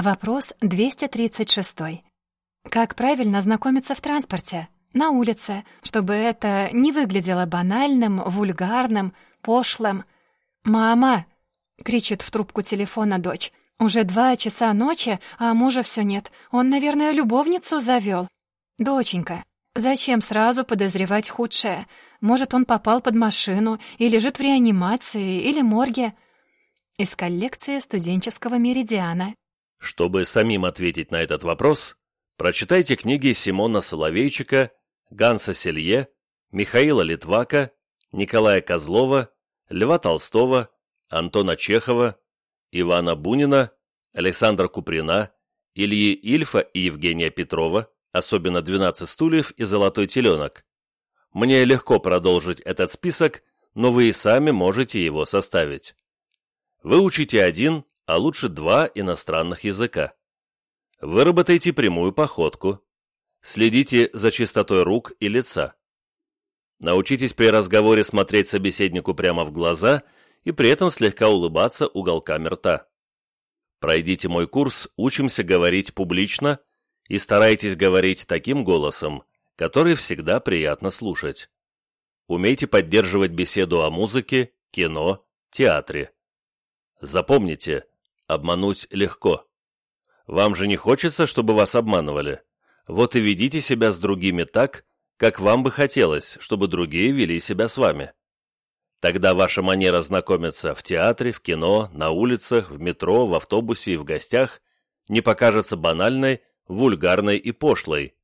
Вопрос 236. Как правильно знакомиться в транспорте? На улице, чтобы это не выглядело банальным, вульгарным, пошлым. «Мама!» — кричит в трубку телефона дочь. «Уже два часа ночи, а мужа все нет. Он, наверное, любовницу завел. Доченька, зачем сразу подозревать худшее? Может, он попал под машину и лежит в реанимации или морге?» Из коллекции студенческого меридиана. Чтобы самим ответить на этот вопрос, прочитайте книги Симона Соловейчика, Ганса Селье, Михаила Литвака, Николая Козлова, Льва Толстого, Антона Чехова, Ивана Бунина, Александра Куприна, Ильи Ильфа и Евгения Петрова, особенно «12 стульев» и «Золотой теленок». Мне легко продолжить этот список, но вы и сами можете его составить. Выучите один, а лучше два иностранных языка. Выработайте прямую походку. Следите за чистотой рук и лица. Научитесь при разговоре смотреть собеседнику прямо в глаза и при этом слегка улыбаться уголками рта. Пройдите мой курс «Учимся говорить публично» и старайтесь говорить таким голосом, который всегда приятно слушать. Умейте поддерживать беседу о музыке, кино, театре. Запомните, Обмануть легко. Вам же не хочется, чтобы вас обманывали. Вот и ведите себя с другими так, как вам бы хотелось, чтобы другие вели себя с вами. Тогда ваша манера знакомиться в театре, в кино, на улицах, в метро, в автобусе и в гостях не покажется банальной, вульгарной и пошлой.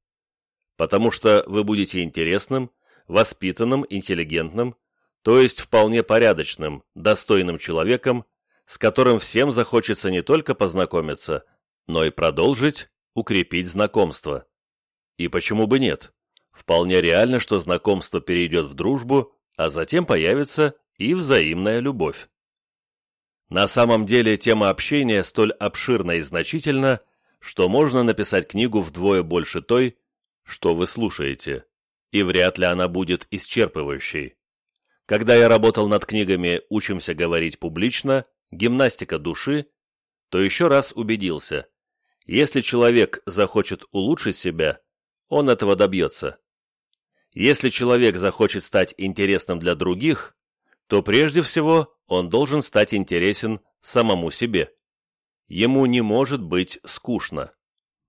Потому что вы будете интересным, воспитанным, интеллигентным, то есть вполне порядочным, достойным человеком, с которым всем захочется не только познакомиться, но и продолжить, укрепить знакомство. И почему бы нет? Вполне реально, что знакомство перейдет в дружбу, а затем появится и взаимная любовь. На самом деле тема общения столь обширна и значительна, что можно написать книгу вдвое больше той, что вы слушаете, и вряд ли она будет исчерпывающей. Когда я работал над книгами «Учимся говорить публично», гимнастика души, то еще раз убедился, если человек захочет улучшить себя, он этого добьется. Если человек захочет стать интересным для других, то прежде всего он должен стать интересен самому себе. Ему не может быть скучно.